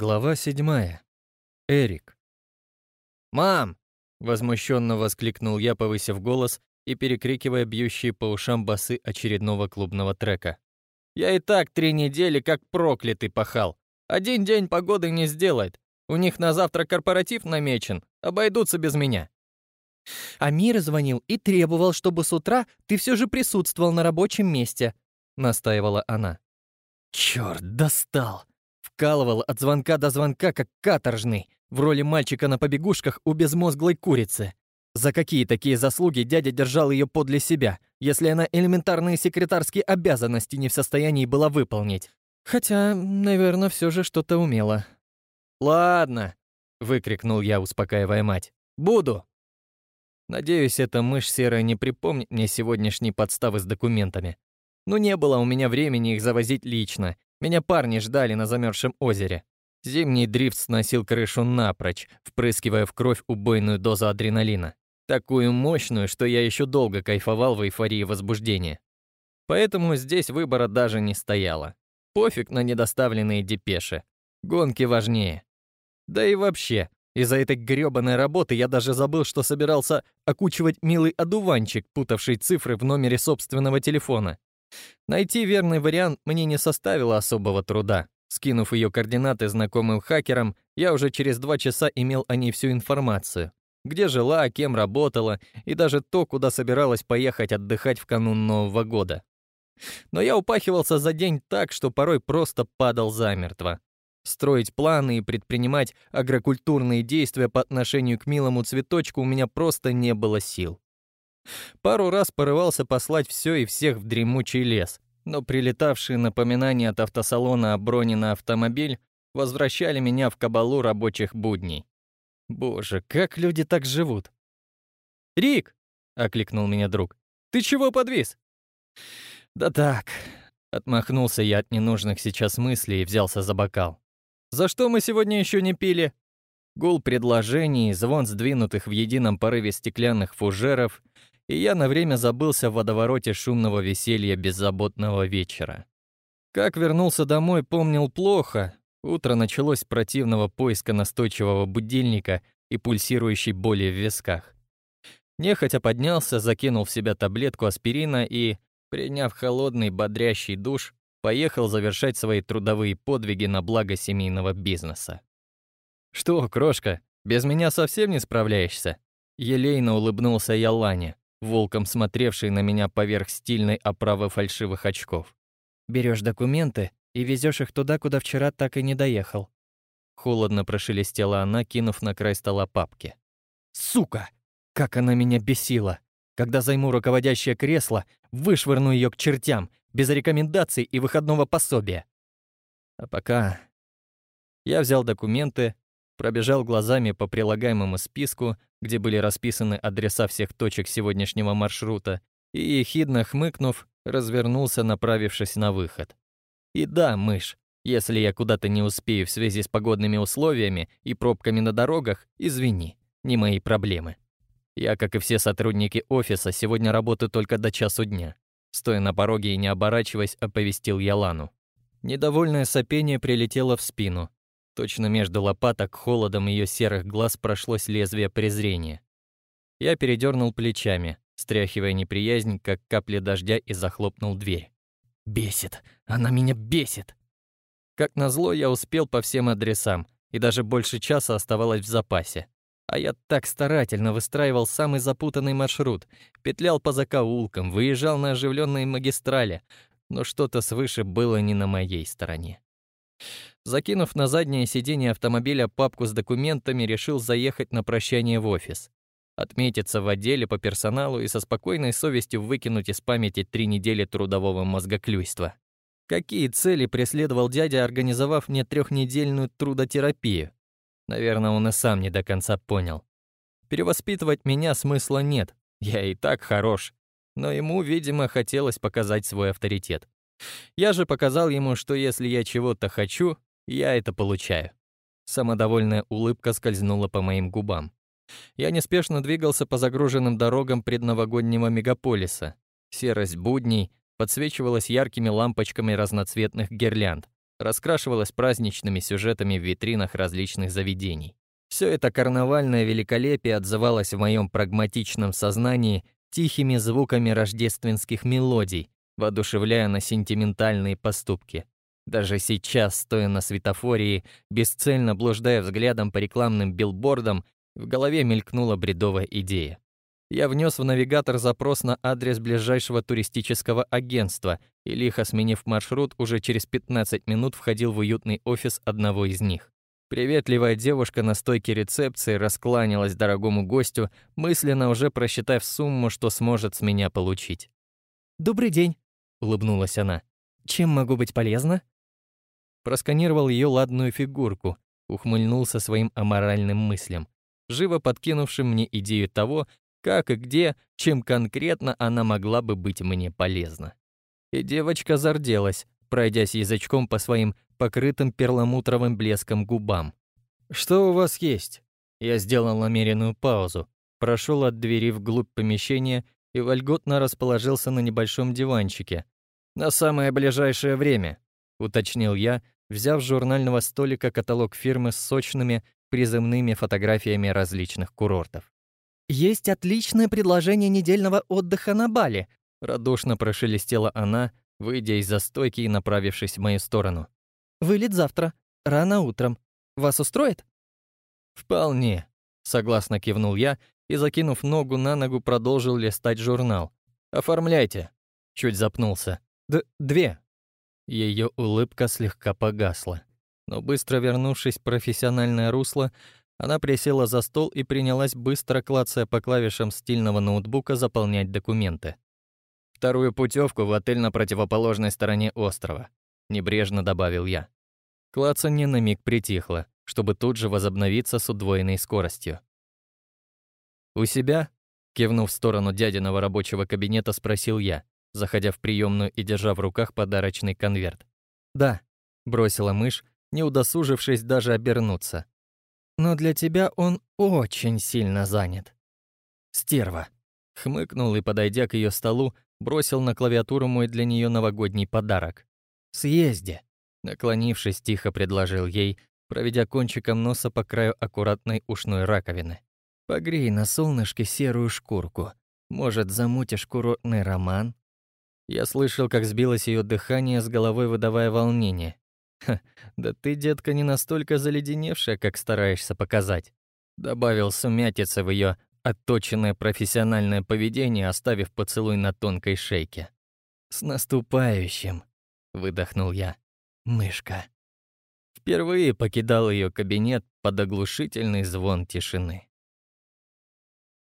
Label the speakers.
Speaker 1: Глава седьмая. Эрик. «Мам!» — возмущенно воскликнул я, повысив голос и перекрикивая бьющие по ушам басы очередного клубного трека. «Я и так три недели как проклятый пахал. Один день погоды не сделает. У них на завтра корпоратив намечен. Обойдутся без меня».
Speaker 2: Амир звонил и требовал, чтобы с утра ты все же присутствовал на рабочем месте», — настаивала она.
Speaker 1: «Черт, достал!» Вкалывал от звонка до звонка, как каторжный, в роли мальчика на побегушках у безмозглой курицы. За какие такие заслуги дядя держал ее подле себя, если она элементарные секретарские обязанности не в состоянии была выполнить? Хотя, наверное, все же что-то умела. «Ладно», — выкрикнул я, успокаивая мать. «Буду». Надеюсь, эта мышь серая не припомнит мне сегодняшней подставы с документами. Но не было у меня времени их завозить лично, меня парни ждали на замерзшем озере. Зимний дрифт сносил крышу напрочь, впрыскивая в кровь убойную дозу адреналина. Такую мощную, что я еще долго кайфовал в эйфории возбуждения. Поэтому здесь выбора даже не стояло. Пофиг на недоставленные депеши. Гонки важнее. Да и вообще, из-за этой грёбаной работы я даже забыл, что собирался окучивать милый одуванчик, путавший цифры в номере собственного телефона. Найти верный вариант мне не составило особого труда. Скинув ее координаты знакомым хакерам, я уже через два часа имел о ней всю информацию. Где жила, кем работала, и даже то, куда собиралась поехать отдыхать в канун Нового года. Но я упахивался за день так, что порой просто падал замертво. Строить планы и предпринимать агрокультурные действия по отношению к милому цветочку у меня просто не было сил. Пару раз порывался послать все и всех в дремучий лес, но прилетавшие напоминания от автосалона о броне на автомобиль возвращали меня в кабалу рабочих будней. Боже, как люди так живут? «Рик!» — окликнул меня друг. «Ты чего подвис?» «Да так», — отмахнулся я от ненужных сейчас мыслей и взялся за бокал. «За что мы сегодня еще не пили?» Гул предложений, звон сдвинутых в едином порыве стеклянных фужеров и я на время забылся в водовороте шумного веселья беззаботного вечера. Как вернулся домой, помнил плохо. Утро началось с противного поиска настойчивого будильника и пульсирующей боли в висках. Нехотя поднялся, закинул в себя таблетку аспирина и, приняв холодный бодрящий душ, поехал завершать свои трудовые подвиги на благо семейного бизнеса. «Что, крошка, без меня совсем не справляешься?» Елейно улыбнулся я Лане волком смотревший на меня поверх стильной оправы фальшивых очков.
Speaker 2: Берешь документы и везешь их туда, куда вчера так и не доехал».
Speaker 1: Холодно прошелестела она, кинув на край стола папки. «Сука! Как она меня бесила! Когда займу руководящее кресло, вышвырну ее к чертям, без рекомендаций и выходного пособия. А пока... Я взял документы, пробежал глазами по прилагаемому списку, где были расписаны адреса всех точек сегодняшнего маршрута, и, ехидно хмыкнув, развернулся, направившись на выход. И да, мышь, если я куда-то не успею в связи с погодными условиями и пробками на дорогах, извини, не мои проблемы. Я, как и все сотрудники офиса, сегодня работаю только до часу дня. Стоя на пороге и не оборачиваясь, оповестил Ялану. Недовольное сопение прилетело в спину, Точно между лопаток холодом ее серых глаз прошлось лезвие презрения. Я передернул плечами, стряхивая неприязнь, как капли дождя, и захлопнул дверь. «Бесит! Она меня бесит!» Как назло, я успел по всем адресам, и даже больше часа оставалось в запасе. А я так старательно выстраивал самый запутанный маршрут, петлял по закоулкам, выезжал на оживленные магистрали, но что-то свыше было не на моей стороне. Закинув на заднее сиденье автомобиля папку с документами, решил заехать на прощание в офис. Отметиться в отделе по персоналу и со спокойной совестью выкинуть из памяти три недели трудового мозгоклюйства. Какие цели преследовал дядя, организовав мне трехнедельную трудотерапию? Наверное, он и сам не до конца понял. Перевоспитывать меня смысла нет, я и так хорош. Но ему, видимо, хотелось показать свой авторитет. Я же показал ему, что если я чего-то хочу, я это получаю. Самодовольная улыбка скользнула по моим губам. Я неспешно двигался по загруженным дорогам предновогоднего мегаполиса. Серость будней подсвечивалась яркими лампочками разноцветных гирлянд. раскрашивалась праздничными сюжетами в витринах различных заведений. Все это карнавальное великолепие отзывалось в моем прагматичном сознании тихими звуками рождественских мелодий, воодушевляя на сентиментальные поступки. Даже сейчас, стоя на светофории, бесцельно блуждая взглядом по рекламным билбордам, в голове мелькнула бредовая идея. Я внес в навигатор запрос на адрес ближайшего туристического агентства и, лихо сменив маршрут, уже через 15 минут входил в уютный офис одного из них. Приветливая девушка на стойке рецепции раскланялась дорогому гостю, мысленно уже просчитав сумму, что сможет с меня получить.
Speaker 2: «Добрый день», — улыбнулась она. «Чем могу быть полезна?»
Speaker 1: Просканировал ее ладную фигурку, ухмыльнулся своим аморальным мыслям, живо подкинувшим мне идею того, как и где, чем конкретно она могла бы быть мне полезна. И девочка зарделась, пройдясь язычком по своим покрытым перламутровым блеском губам. «Что у вас есть?» Я сделал намеренную паузу, прошел от двери вглубь помещения и вольготно расположился на небольшом диванчике. «На самое ближайшее время», — уточнил я, взяв с журнального столика каталог фирмы с сочными приземными фотографиями различных курортов.
Speaker 2: «Есть отличное предложение недельного отдыха на Бали»,
Speaker 1: радушно прошелестела она, выйдя из-за стойки и направившись в мою сторону.
Speaker 2: «Вылет завтра, рано утром. Вас устроит?»
Speaker 1: «Вполне», — согласно кивнул я и, закинув ногу на ногу, продолжил листать журнал. «Оформляйте». Чуть запнулся. «Д две». Ее улыбка слегка погасла, но быстро вернувшись в профессиональное русло, она присела за стол и принялась быстро клацая по клавишам стильного ноутбука заполнять документы. Вторую путевку в отель на противоположной стороне острова, небрежно добавил я. Клацанье на миг притихло, чтобы тут же возобновиться с удвоенной скоростью. «У себя?» — кивнув в сторону дядиного рабочего кабинета, спросил я, заходя в приемную и держа в руках подарочный конверт. «Да», — бросила мышь, не удосужившись даже обернуться но для тебя он очень сильно занят. Стерва. Хмыкнул и, подойдя к ее столу, бросил на клавиатуру мой для нее новогодний подарок. «Съезди», — наклонившись, тихо предложил ей, проведя кончиком носа по краю аккуратной ушной раковины. «Погрей на солнышке серую шкурку. Может, замутишь курортный роман?» Я слышал, как сбилось ее дыхание, с головой выдавая волнение. Ха, да ты, детка, не настолько заледеневшая, как стараешься показать. Добавил сумятица в ее отточенное профессиональное поведение, оставив поцелуй на тонкой шейке. «С наступающим!» — выдохнул я. «Мышка». Впервые покидал ее кабинет под оглушительный звон тишины.